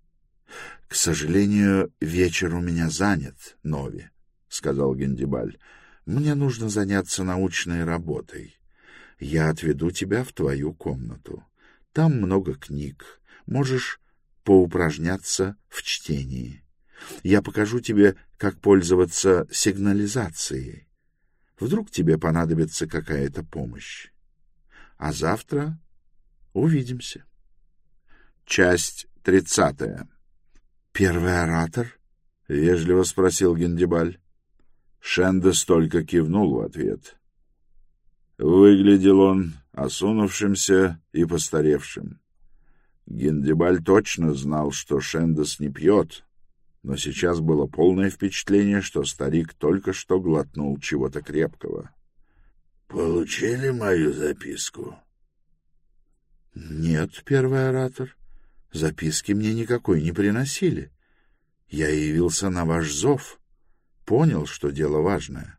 — К сожалению, вечер у меня занят, Нови, — сказал Гендибаль. Мне нужно заняться научной работой. Я отведу тебя в твою комнату. Там много книг. Можешь поупражняться в чтении. Я покажу тебе, как пользоваться сигнализацией. Вдруг тебе понадобится какая-то помощь. А завтра увидимся. Часть тридцатая. Первый оратор? — вежливо спросил Гендибаль. Шендес только кивнул в ответ. Выглядел он осунувшимся и постаревшим. Гендебаль точно знал, что Шендес не пьет, но сейчас было полное впечатление, что старик только что глотнул чего-то крепкого. — Получили мою записку? — Нет, первый оратор. Записки мне никакой не приносили. Я явился на ваш зов. — понял, что дело важное.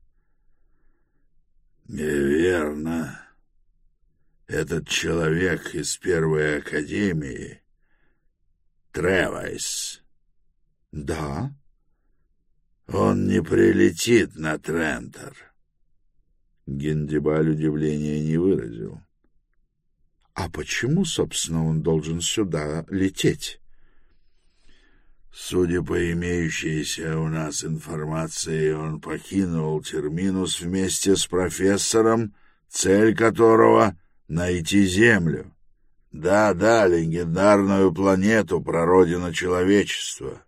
Неверно. Этот человек из первой академии Тревайс. Да. Он не прилетит на Трентер. Гендибаль удивления не выразил. А почему, собственно, он должен сюда лететь? Судя по имеющейся у нас информации, он покинул Терминус вместе с профессором, цель которого — найти Землю. Да-да, легендарную планету, прародину человечества.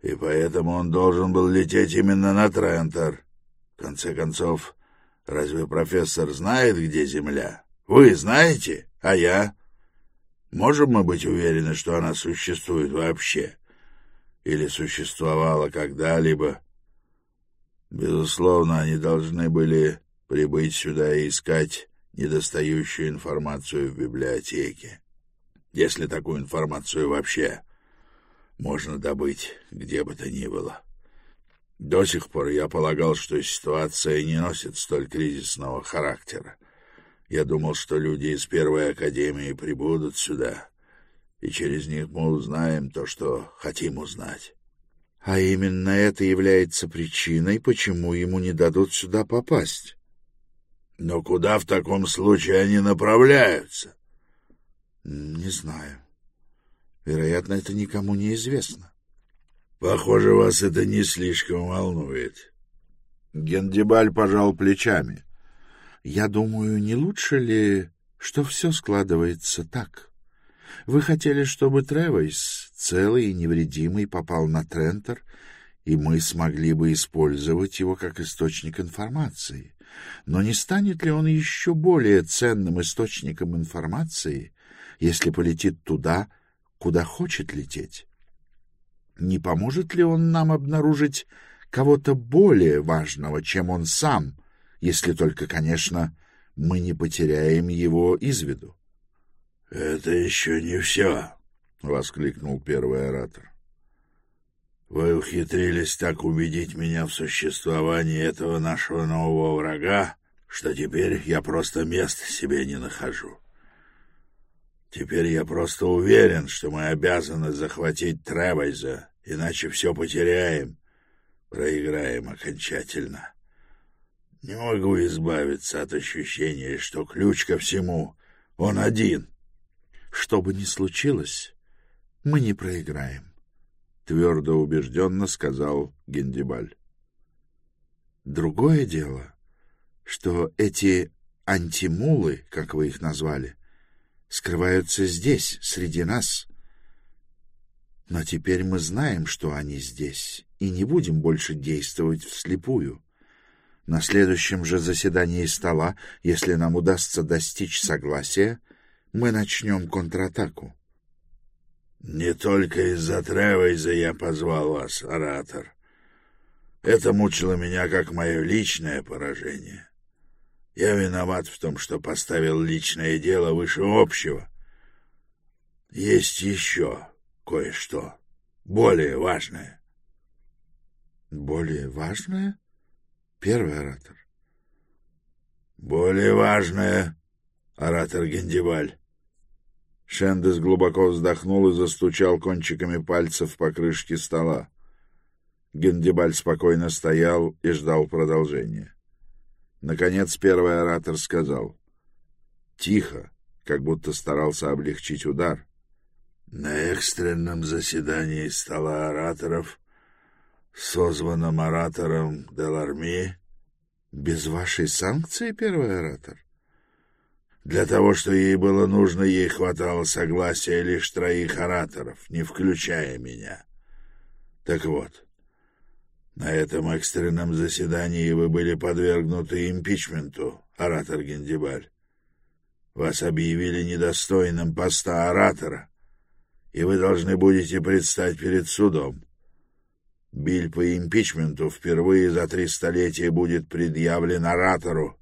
И поэтому он должен был лететь именно на Трентер. В конце концов, разве профессор знает, где Земля? Вы знаете, а я? Можем мы быть уверены, что она существует вообще? Или существовала когда-либо? Безусловно, они должны были прибыть сюда и искать недостающую информацию в библиотеке. Если такую информацию вообще можно добыть где бы то ни было. До сих пор я полагал, что ситуация не носит столь кризисного характера. Я думал, что люди из Первой Академии прибудут сюда, и через них мы узнаем то, что хотим узнать. А именно это является причиной, почему ему не дадут сюда попасть. Но куда в таком случае они направляются? Не знаю. Вероятно, это никому не известно. Похоже, вас это не слишком волнует. Гендибаль пожал плечами. Я думаю, не лучше ли, что все складывается так? Вы хотели, чтобы Тревойс, целый и невредимый, попал на Трентер, и мы смогли бы использовать его как источник информации. Но не станет ли он еще более ценным источником информации, если полетит туда, куда хочет лететь? Не поможет ли он нам обнаружить кого-то более важного, чем он сам, если только, конечно, мы не потеряем его из виду? — Это еще не все, — воскликнул первый оратор. — Вы ухитрились так убедить меня в существовании этого нашего нового врага, что теперь я просто места себе не нахожу. Теперь я просто уверен, что мы обязаны захватить Тревайза, иначе все потеряем, проиграем окончательно. Не могу избавиться от ощущения, что ключ ко всему — он один. Что бы ни случилось, мы не проиграем, — твердо убежденно сказал Гендибаль. Другое дело, что эти антимулы, как вы их назвали, скрываются здесь, среди нас. Но теперь мы знаем, что они здесь, и не будем больше действовать вслепую. На следующем же заседании стола, если нам удастся достичь согласия, мы начнем контратаку. — Не только из-за Тревейза я позвал вас, оратор. Это мучило меня как мое личное поражение. Я виноват в том, что поставил личное дело выше общего. Есть еще кое-что более важное. Более важное? Первый оратор. Более важное, оратор Гендиваль. Шендес глубоко вздохнул и застучал кончиками пальцев по крышке стола. Гендибаль спокойно стоял и ждал продолжения. Наконец первый оратор сказал. Тихо, как будто старался облегчить удар. На экстренном заседании стола ораторов, созванном оратором Деларми... Без вашей санкции, первый оратор? Для того, что ей было нужно, ей хватало согласия лишь троих ораторов, не включая меня. Так вот, на этом экстренном заседании вы были подвергнуты импичменту, оратор Гендибаль. Вас объявили недостойным поста оратора, и вы должны будете предстать перед судом. Биль по импичменту впервые за три столетия будет предъявлен оратору.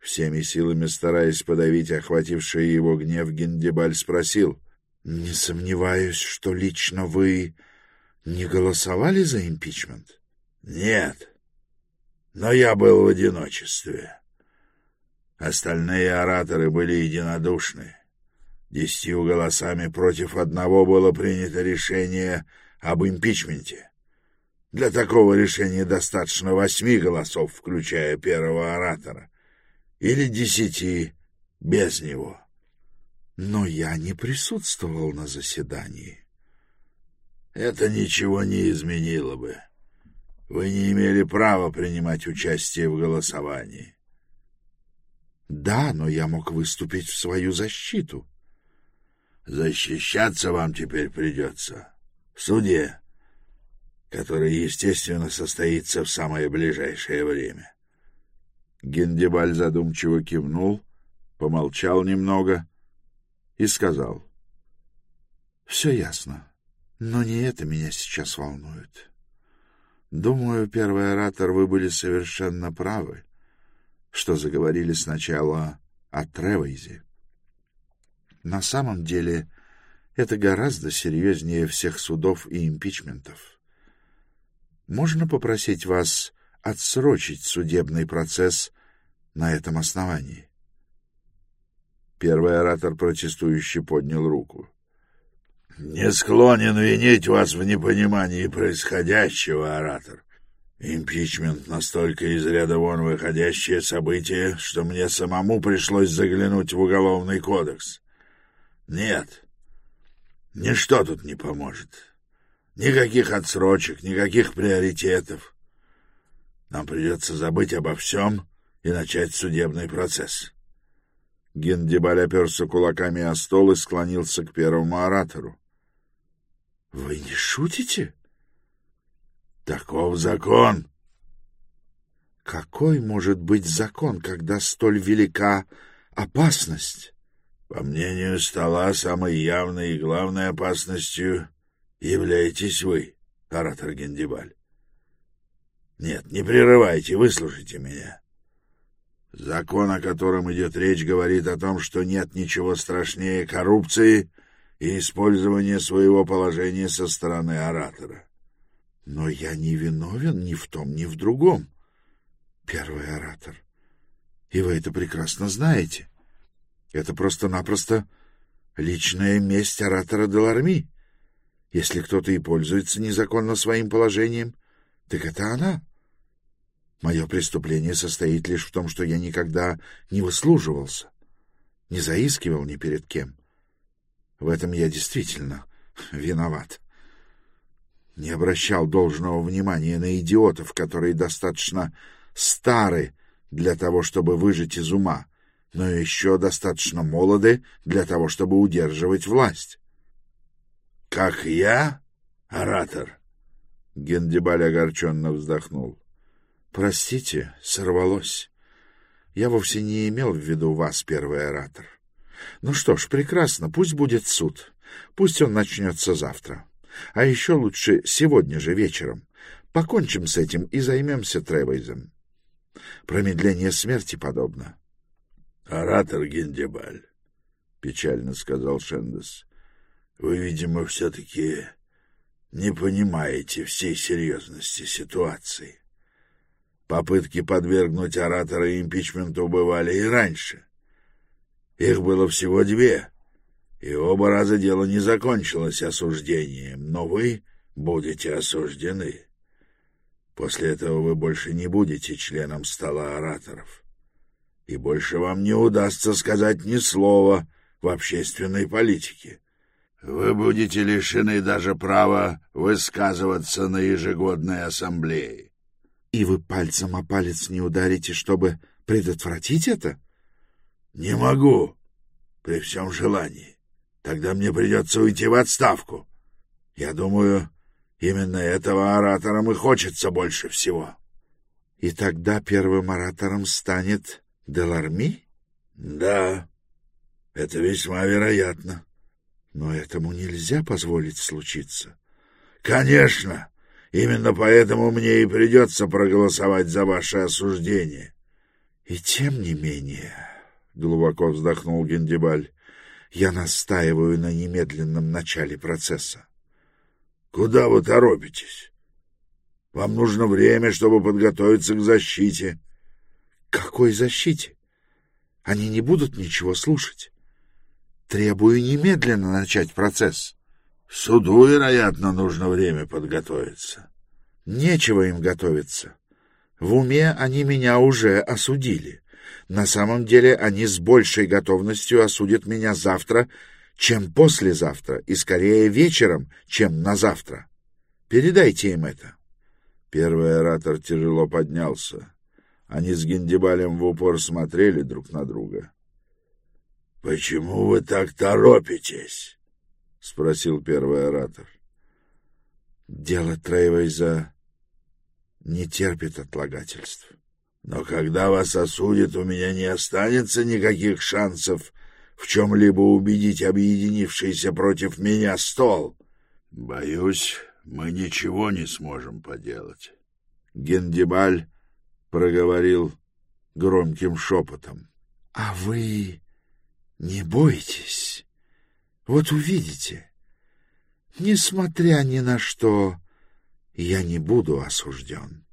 Всеми силами стараясь подавить охвативший его гнев, Гендибаль спросил. — Не сомневаюсь, что лично вы не голосовали за импичмент? Нет. Но я был в одиночестве. Остальные ораторы были единодушны. Десятью голосами против одного было принято решение об импичменте. Для такого решения достаточно восьми голосов, включая первого оратора, или десяти без него. Но я не присутствовал на заседании. Это ничего не изменило бы. Вы не имели права принимать участие в голосовании. Да, но я мог выступить в свою защиту. Защищаться вам теперь придется в суде, который, естественно, состоится в самое ближайшее время. Гендебаль задумчиво кивнул, помолчал немного и сказал. — Все ясно, но не это меня сейчас волнует. Думаю, первый оратор, вы были совершенно правы что заговорили сначала о Тревейзе. На самом деле это гораздо серьезнее всех судов и импичментов. Можно попросить вас отсрочить судебный процесс на этом основании? Первый оратор протестующий поднял руку. — Не склонен винить вас в непонимании происходящего, оратор. Импичмент настолько из ряда вон выходящее событие, что мне самому пришлось заглянуть в Уголовный кодекс. Нет, ничто тут не поможет. Никаких отсрочек, никаких приоритетов. Нам придется забыть обо всем и начать судебный процесс. Гендибаль оперся кулаками о стол и склонился к первому оратору. — Вы не шутите? — Таков закон. Какой может быть закон, когда столь велика опасность? По мнению стола, самой явной и главной опасностью являетесь вы, оратор Гендибаль. Нет, не прерывайте, выслушайте меня. Закон, о котором идет речь, говорит о том, что нет ничего страшнее коррупции и использования своего положения со стороны оратора. Но я не виновен ни в том, ни в другом, первый оратор. И вы это прекрасно знаете. Это просто-напросто личная месть оратора Деларми. Если кто-то и пользуется незаконно своим положением, так это она. Мое преступление состоит лишь в том, что я никогда не выслуживался, не заискивал ни перед кем. В этом я действительно виноват не обращал должного внимания на идиотов, которые достаточно стары для того, чтобы выжить из ума, но еще достаточно молоды для того, чтобы удерживать власть. — Как я, оратор? — Гендибаль огорченно вздохнул. — Простите, сорвалось. Я вовсе не имел в виду вас, первый оратор. Ну что ж, прекрасно, пусть будет суд. Пусть он начнется завтра. — а еще лучше сегодня же вечером. Покончим с этим и займемся Тревейзом. Промедление смерти подобно. — Оратор Гендебаль, — печально сказал Шендес, — вы, видимо, все-таки не понимаете всей серьезности ситуации. Попытки подвергнуть оратора импичменту бывали и раньше. Их было всего две — и оба раза дело не закончилось осуждением, но вы будете осуждены. После этого вы больше не будете членом стола ораторов, и больше вам не удастся сказать ни слова в общественной политике. Вы будете лишены даже права высказываться на ежегодной ассамблее. — И вы пальцем о палец не ударите, чтобы предотвратить это? — Не могу, при всем желании. Тогда мне придется уйти в отставку. Я думаю, именно этого оратором и хочется больше всего. И тогда первым оратором станет Деларми? Да, это весьма вероятно. Но этому нельзя позволить случиться. Конечно, именно поэтому мне и придется проголосовать за ваше осуждение. И тем не менее, — глубоко вздохнул Гендибаль, я настаиваю на немедленном начале процесса. — Куда вы торопитесь? Вам нужно время, чтобы подготовиться к защите. — Какой защите? Они не будут ничего слушать. Требую немедленно начать процесс. Суду, вероятно, нужно время подготовиться. Нечего им готовиться. В уме они меня уже осудили. На самом деле они с большей готовностью осудят меня завтра, чем послезавтра, и скорее вечером, чем на завтра. Передайте им это. Первый оратор тяжело поднялся. Они с Гендибалем в упор смотрели друг на друга. — Почему вы так торопитесь? — спросил первый оратор. — Дело Трейвейза не терпит отлагательств. Но когда вас осудят, у меня не останется никаких шансов в чем-либо убедить объединившийся против меня стол. Боюсь, мы ничего не сможем поделать. Гендибаль проговорил громким шепотом. — А вы не бойтесь. Вот увидите. Несмотря ни на что, я не буду осужден.